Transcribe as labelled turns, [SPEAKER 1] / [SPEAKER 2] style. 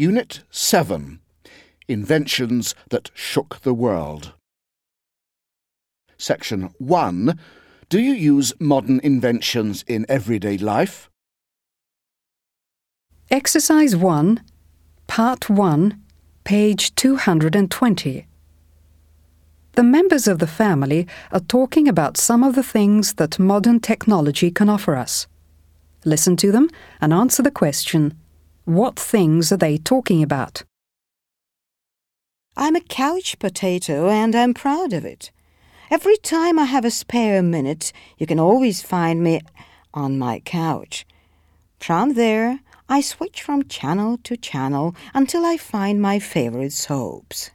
[SPEAKER 1] Unit 7 Inventions that Shook the World. Section 1 Do you use modern inventions in everyday life?
[SPEAKER 2] Exercise 1, Part 1, page 220. The members of the family are talking about some of the things that modern technology can offer us. Listen to them and answer the question What things are they talking about?
[SPEAKER 3] I'm a couch potato and I'm proud of it. Every time I have a spare minute, you can always find me on my couch. From there, I switch from channel to channel until I find my favorite soaps.